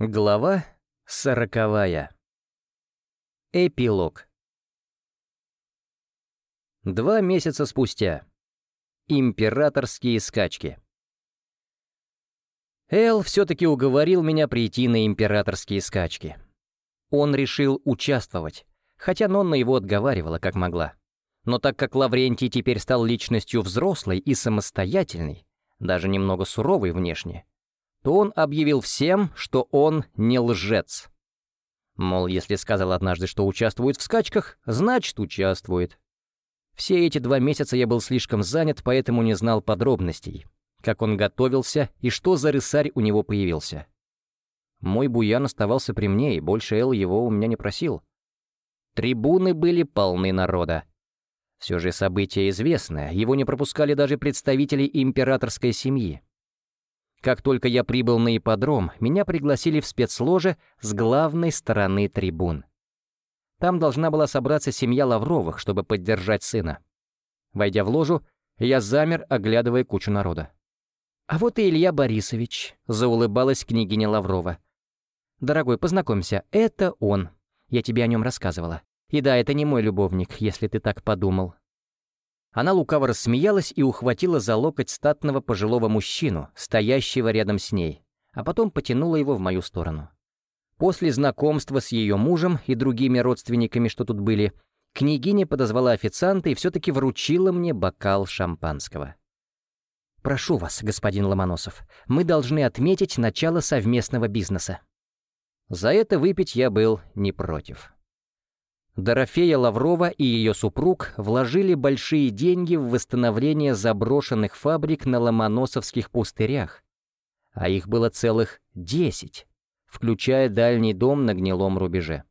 Глава сороковая. Эпилог. Два месяца спустя. Императорские скачки. Эл все-таки уговорил меня прийти на императорские скачки. Он решил участвовать, хотя Нонна его отговаривала как могла. Но так как Лаврентий теперь стал личностью взрослой и самостоятельной, даже немного суровой внешне, то он объявил всем, что он не лжец. Мол, если сказал однажды, что участвует в скачках, значит участвует. Все эти два месяца я был слишком занят, поэтому не знал подробностей, как он готовился и что за рысарь у него появился. Мой буян оставался при мне, и больше Эл его у меня не просил. Трибуны были полны народа. Все же событие известное, его не пропускали даже представители императорской семьи. Как только я прибыл на ипподром, меня пригласили в спецложе с главной стороны трибун. Там должна была собраться семья Лавровых, чтобы поддержать сына. Войдя в ложу, я замер, оглядывая кучу народа. «А вот и Илья Борисович», — заулыбалась княгиня Лаврова. «Дорогой, познакомься, это он. Я тебе о нем рассказывала. И да, это не мой любовник, если ты так подумал. Она лукаво рассмеялась и ухватила за локоть статного пожилого мужчину, стоящего рядом с ней, а потом потянула его в мою сторону. После знакомства с ее мужем и другими родственниками, что тут были, княгиня подозвала официанта и все-таки вручила мне бокал шампанского. «Прошу вас, господин Ломоносов, мы должны отметить начало совместного бизнеса». За это выпить я был не против. Дорофея Лаврова и ее супруг вложили большие деньги в восстановление заброшенных фабрик на Ломоносовских пустырях, а их было целых десять, включая дальний дом на гнилом рубеже.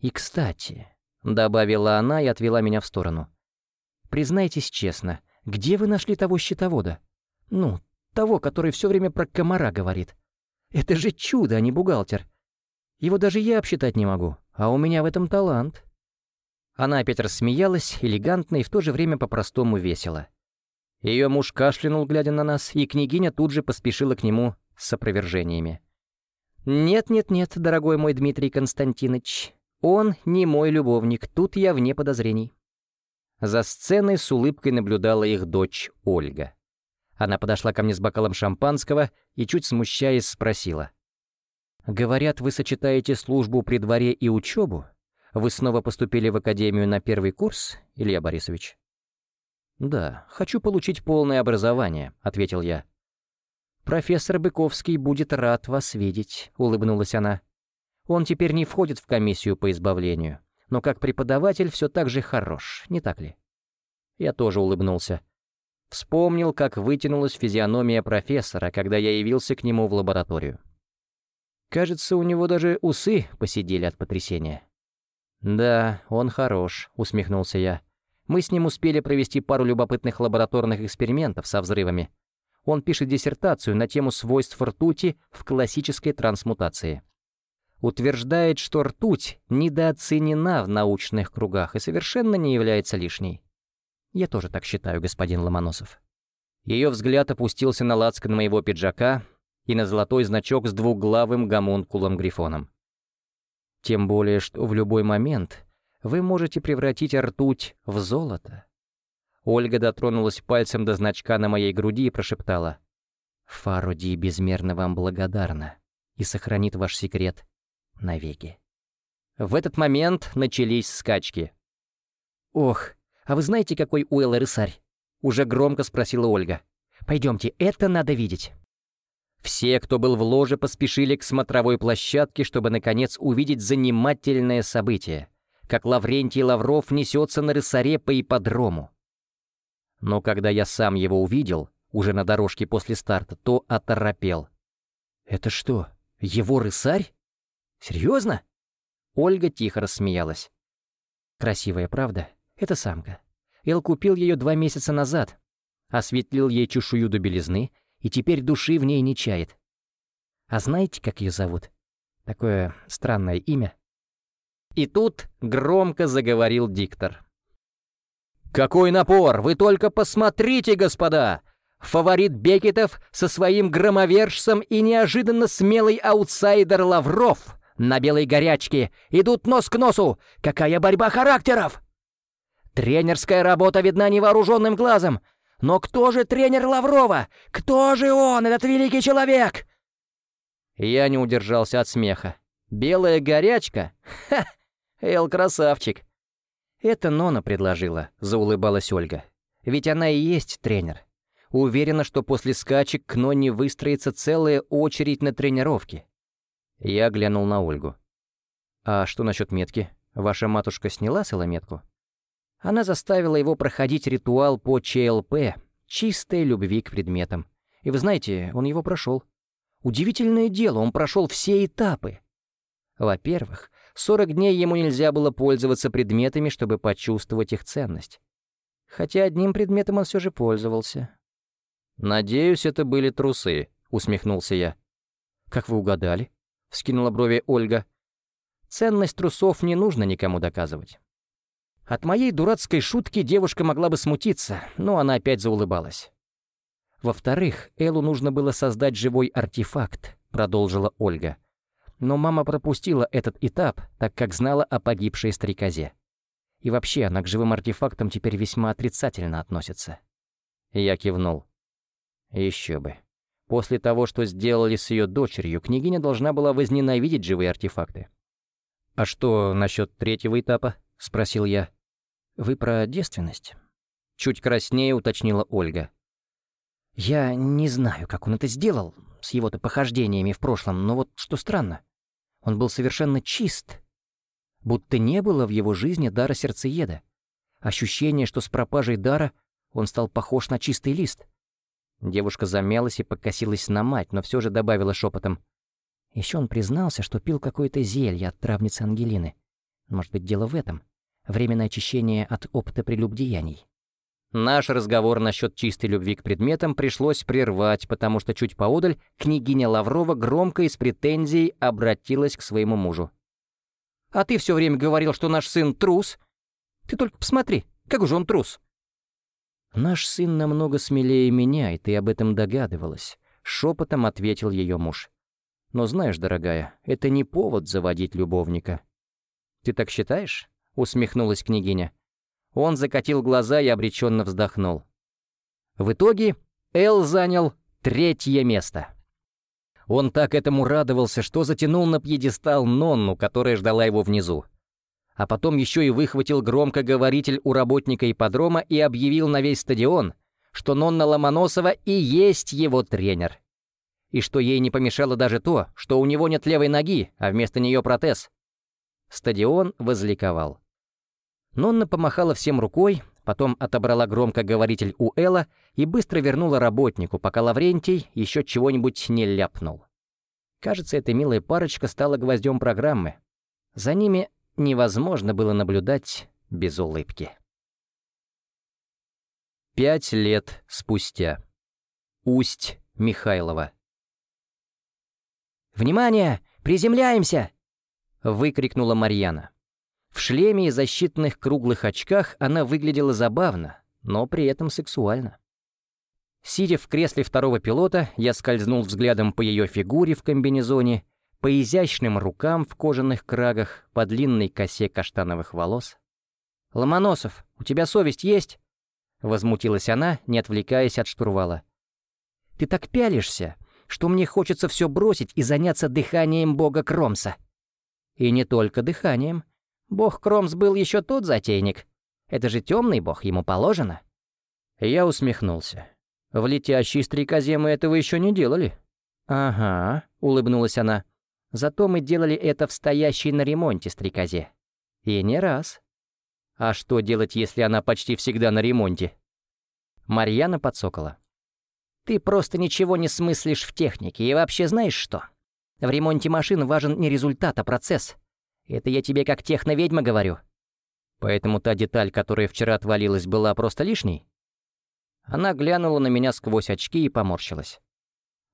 «И кстати», — добавила она и отвела меня в сторону, «признайтесь честно, где вы нашли того счетовода? Ну, того, который все время про комара говорит. Это же чудо, а не бухгалтер. Его даже я обсчитать не могу, а у меня в этом талант». Она опять рассмеялась, элегантно и в то же время по-простому весело. Ее муж кашлянул, глядя на нас, и княгиня тут же поспешила к нему с опровержениями. «Нет-нет-нет, дорогой мой Дмитрий Константинович, он не мой любовник, тут я вне подозрений». За сценой с улыбкой наблюдала их дочь Ольга. Она подошла ко мне с бокалом шампанского и, чуть смущаясь, спросила. «Говорят, вы сочетаете службу при дворе и учебу?» Вы снова поступили в академию на первый курс, Илья Борисович?» «Да, хочу получить полное образование», — ответил я. «Профессор Быковский будет рад вас видеть», — улыбнулась она. «Он теперь не входит в комиссию по избавлению, но как преподаватель все так же хорош, не так ли?» Я тоже улыбнулся. Вспомнил, как вытянулась физиономия профессора, когда я явился к нему в лабораторию. Кажется, у него даже усы посидели от потрясения. «Да, он хорош», — усмехнулся я. «Мы с ним успели провести пару любопытных лабораторных экспериментов со взрывами. Он пишет диссертацию на тему свойств ртути в классической трансмутации. Утверждает, что ртуть недооценена в научных кругах и совершенно не является лишней. Я тоже так считаю, господин Ломоносов». Ее взгляд опустился на лацкан моего пиджака и на золотой значок с двуглавым гомункулом-грифоном. Тем более, что в любой момент вы можете превратить ртуть в золото. Ольга дотронулась пальцем до значка на моей груди и прошептала. «Фаруди безмерно вам благодарна и сохранит ваш секрет навеки». В этот момент начались скачки. «Ох, а вы знаете, какой у Эллы рысарь?» Уже громко спросила Ольга. «Пойдемте, это надо видеть». Все, кто был в ложе, поспешили к смотровой площадке, чтобы, наконец, увидеть занимательное событие, как Лаврентий Лавров несется на рысаре по ипподрому. Но когда я сам его увидел, уже на дорожке после старта, то оторопел. «Это что, его рысарь? Серьезно?» Ольга тихо рассмеялась. «Красивая, правда? Это самка. Эл купил ее два месяца назад, осветлил ей чешую до белизны — и теперь души в ней не чает. А знаете, как ее зовут? Такое странное имя. И тут громко заговорил диктор. «Какой напор! Вы только посмотрите, господа! фаворит Бекетов со своим громовержцем и неожиданно смелый аутсайдер Лавров на белой горячке идут нос к носу. Какая борьба характеров! Тренерская работа видна невооруженным глазом. Но кто же тренер Лаврова? Кто же он, этот великий человек? Я не удержался от смеха. Белая горячка? Ха! Эл красавчик. Это Нона предложила, заулыбалась Ольга. Ведь она и есть тренер. Уверена, что после скачек к Ноне выстроится целая очередь на тренировки. Я глянул на Ольгу. «А что насчет метки? Ваша матушка сняла силометку?» Она заставила его проходить ритуал по ЧЛП, чистой любви к предметам. И вы знаете, он его прошел. Удивительное дело, он прошел все этапы. Во-первых, 40 дней ему нельзя было пользоваться предметами, чтобы почувствовать их ценность. Хотя одним предметом он все же пользовался. «Надеюсь, это были трусы», — усмехнулся я. «Как вы угадали?» — вскинула брови Ольга. «Ценность трусов не нужно никому доказывать». От моей дурацкой шутки девушка могла бы смутиться, но она опять заулыбалась. «Во-вторых, Эллу нужно было создать живой артефакт», — продолжила Ольга. Но мама пропустила этот этап, так как знала о погибшей стрекозе. И вообще она к живым артефактам теперь весьма отрицательно относится. Я кивнул. Еще бы. После того, что сделали с ее дочерью, княгиня должна была возненавидеть живые артефакты. «А что насчет третьего этапа?» — спросил я. «Вы про девственность?» Чуть краснее уточнила Ольга. «Я не знаю, как он это сделал, с его-то похождениями в прошлом, но вот что странно. Он был совершенно чист. Будто не было в его жизни дара сердцееда. Ощущение, что с пропажей дара он стал похож на чистый лист. Девушка замялась и покосилась на мать, но все же добавила шепотом. Еще он признался, что пил какое-то зелье от травницы Ангелины. Может быть, дело в этом. Временное очищение от опыта прелюбдеяний. Наш разговор насчет чистой любви к предметам пришлось прервать, потому что чуть поодаль княгиня Лаврова громко и с претензией обратилась к своему мужу. «А ты все время говорил, что наш сын трус. Ты только посмотри, как же он трус!» «Наш сын намного смелее меня, и ты об этом догадывалась», — шепотом ответил ее муж. «Но знаешь, дорогая, это не повод заводить любовника». «Ты так считаешь?» — усмехнулась княгиня. Он закатил глаза и обреченно вздохнул. В итоге Эл занял третье место. Он так этому радовался, что затянул на пьедестал Нонну, которая ждала его внизу а потом еще и выхватил громкоговоритель у работника ипподрома и объявил на весь стадион, что Нонна Ломоносова и есть его тренер. И что ей не помешало даже то, что у него нет левой ноги, а вместо нее протез. Стадион возликовал. Нонна помахала всем рукой, потом отобрала громкоговоритель у Элла и быстро вернула работнику, пока Лаврентий еще чего-нибудь не ляпнул. Кажется, эта милая парочка стала гвоздем программы. За ними невозможно было наблюдать без улыбки. Пять лет спустя. Усть Михайлова. «Внимание! Приземляемся!» — выкрикнула Марьяна. В шлеме и защитных круглых очках она выглядела забавно, но при этом сексуально. Сидя в кресле второго пилота, я скользнул взглядом по ее фигуре в комбинезоне по изящным рукам в кожаных крагах, по длинной косе каштановых волос. «Ломоносов, у тебя совесть есть?» Возмутилась она, не отвлекаясь от штурвала. «Ты так пялишься, что мне хочется все бросить и заняться дыханием бога Кромса». «И не только дыханием. Бог Кромс был еще тот затейник. Это же темный бог, ему положено». Я усмехнулся. «В летящей стрекозе мы этого еще не делали». «Ага», — улыбнулась она. Зато мы делали это в стоящей на ремонте стрекозе. И не раз. А что делать, если она почти всегда на ремонте? Марьяна подсокола. Ты просто ничего не смыслишь в технике и вообще знаешь что? В ремонте машин важен не результат, а процесс. Это я тебе как техноведьма говорю. Поэтому та деталь, которая вчера отвалилась, была просто лишней? Она глянула на меня сквозь очки и поморщилась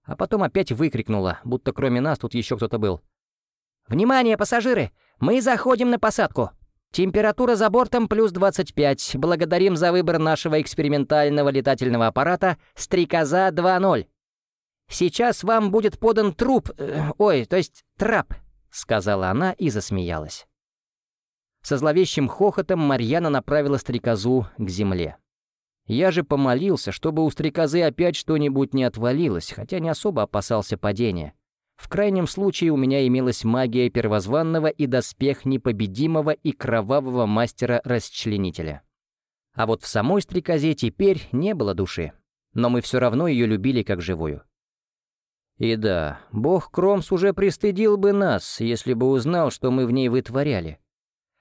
а потом опять выкрикнула, будто кроме нас тут еще кто-то был. «Внимание, пассажиры! Мы заходим на посадку!» Температура за бортом плюс 25. Благодарим за выбор нашего экспериментального летательного аппарата «Стрекоза 2.0». Сейчас вам будет подан труп... Э, ой, то есть трап», — сказала она и засмеялась. Со зловещим хохотом Марьяна направила стрекозу к земле. Я же помолился, чтобы у стрекозы опять что-нибудь не отвалилось, хотя не особо опасался падения. В крайнем случае у меня имелась магия первозванного и доспех непобедимого и кровавого мастера-расчленителя. А вот в самой стрекозе теперь не было души, но мы все равно ее любили как живую. И да, бог Кромс уже пристыдил бы нас, если бы узнал, что мы в ней вытворяли.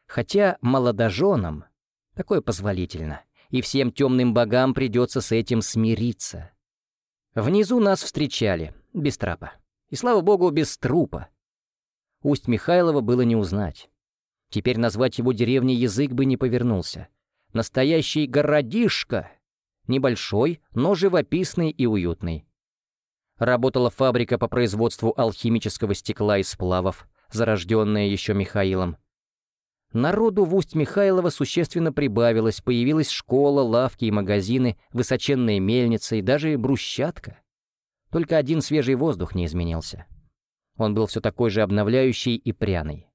Хотя молодоженам такое позволительно, и всем темным богам придется с этим смириться. Внизу нас встречали, без трапа. И, слава богу, без трупа. Усть Михайлова было не узнать. Теперь назвать его деревней язык бы не повернулся. Настоящий городишко. Небольшой, но живописный и уютный. Работала фабрика по производству алхимического стекла и сплавов, зарожденная еще Михаилом. Народу в Усть-Михайлово существенно прибавилось, появилась школа, лавки и магазины, высоченные мельницы и даже брусчатка. Только один свежий воздух не изменился. Он был все такой же обновляющий и пряный.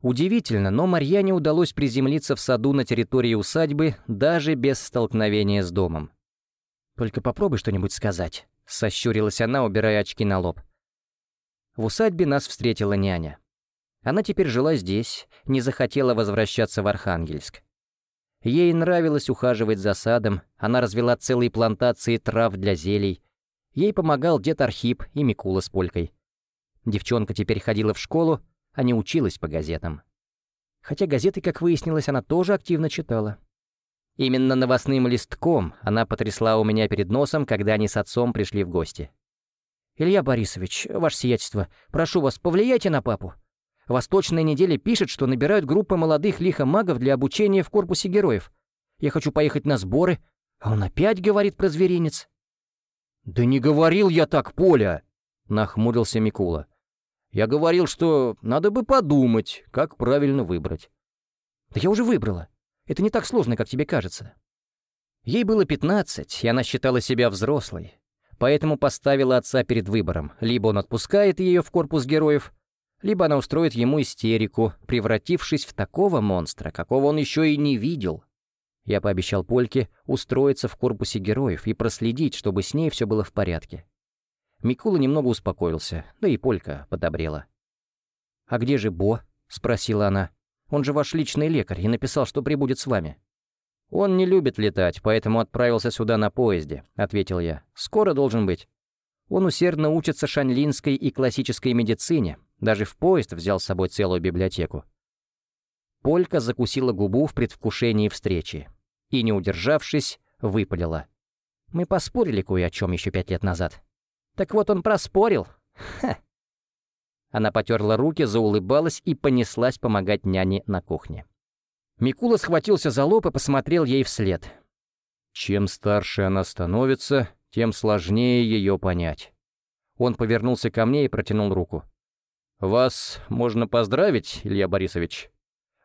Удивительно, но Марьяне удалось приземлиться в саду на территории усадьбы даже без столкновения с домом. «Только попробуй что-нибудь сказать», — сощурилась она, убирая очки на лоб. В усадьбе нас встретила няня. Она теперь жила здесь, не захотела возвращаться в Архангельск. Ей нравилось ухаживать за садом, она развела целые плантации трав для зелий, Ей помогал дед Архип и Микула с Полькой. Девчонка теперь ходила в школу, а не училась по газетам. Хотя газеты, как выяснилось, она тоже активно читала. Именно новостным листком она потрясла у меня перед носом, когда они с отцом пришли в гости. «Илья Борисович, ваше сиятельство, прошу вас, повлияйте на папу. Восточная неделя пишет, что набирают группы молодых лихомагов для обучения в корпусе героев. Я хочу поехать на сборы, а он опять говорит про зверинец». «Да не говорил я так, Поля!» — нахмурился Микула. «Я говорил, что надо бы подумать, как правильно выбрать». «Да я уже выбрала. Это не так сложно, как тебе кажется». Ей было пятнадцать, и она считала себя взрослой, поэтому поставила отца перед выбором. Либо он отпускает ее в корпус героев, либо она устроит ему истерику, превратившись в такого монстра, какого он еще и не видел. Я пообещал Польке устроиться в корпусе героев и проследить, чтобы с ней все было в порядке. Микула немного успокоился, да и Полька подобрела. «А где же Бо?» — спросила она. «Он же ваш личный лекарь и написал, что прибудет с вами». «Он не любит летать, поэтому отправился сюда на поезде», — ответил я. «Скоро должен быть». Он усердно учится шанлинской и классической медицине, даже в поезд взял с собой целую библиотеку. Полька закусила губу в предвкушении встречи и, не удержавшись, выпалила. Мы поспорили кое о чем еще пять лет назад. Так вот он проспорил. Ха. Она потерла руки, заулыбалась и понеслась помогать няне на кухне. Микула схватился за лоб и посмотрел ей вслед. Чем старше она становится, тем сложнее ее понять. Он повернулся ко мне и протянул руку. «Вас можно поздравить, Илья Борисович.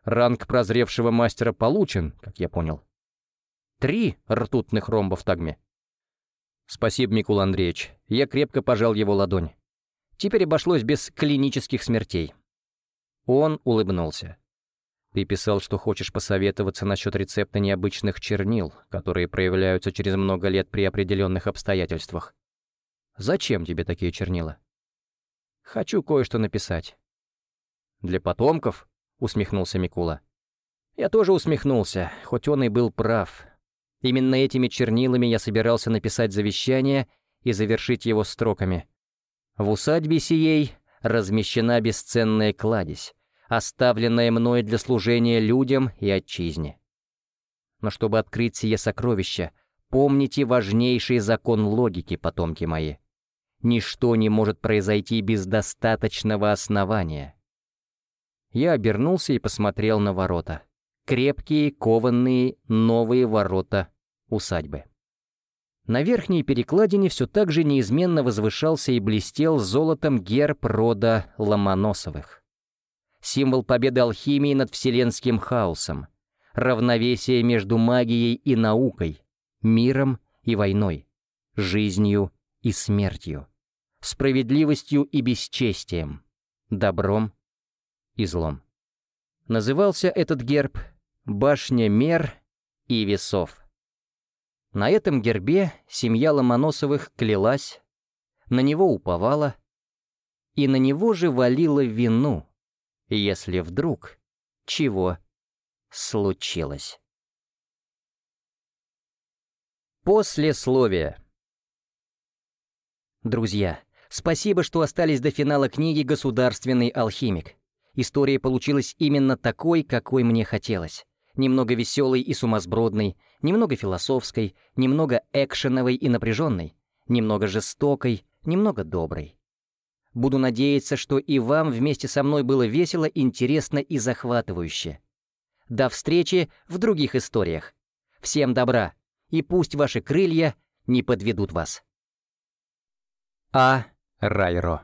Ранг прозревшего мастера получен, как я понял». Три ртутных ромба в тагме. Спасибо, Микул Андреевич. Я крепко пожал его ладонь. Теперь обошлось без клинических смертей. Он улыбнулся. Ты писал, что хочешь посоветоваться насчет рецепта необычных чернил, которые проявляются через много лет при определенных обстоятельствах. Зачем тебе такие чернила? Хочу кое-что написать. Для потомков? Усмехнулся Микула. Я тоже усмехнулся, хоть он и был прав. Именно этими чернилами я собирался написать завещание и завершить его строками. В усадьбе сией размещена бесценная кладезь, оставленная мной для служения людям и отчизне. Но чтобы открыть сие сокровище, помните важнейший закон логики, потомки мои. Ничто не может произойти без достаточного основания. Я обернулся и посмотрел на ворота крепкие, кованные, новые ворота усадьбы. На верхней перекладине все так же неизменно возвышался и блестел золотом герб рода Ломоносовых. символ победы алхимии над вселенским хаосом, равновесия между магией и наукой, миром и войной, жизнью и смертью, справедливостью и бесчестием, добром и злом. Назывался этот герб «Башня мер и весов». На этом гербе семья Ломоносовых клялась, на него уповала и на него же валила вину, если вдруг чего случилось. Послесловие. Друзья, спасибо, что остались до финала книги «Государственный алхимик». История получилась именно такой, какой мне хотелось. Немного веселой и сумасбродной, немного философской, немного экшеновой и напряженной, немного жестокой, немного доброй. Буду надеяться, что и вам вместе со мной было весело, интересно и захватывающе. До встречи в других историях. Всем добра, и пусть ваши крылья не подведут вас. А. Райро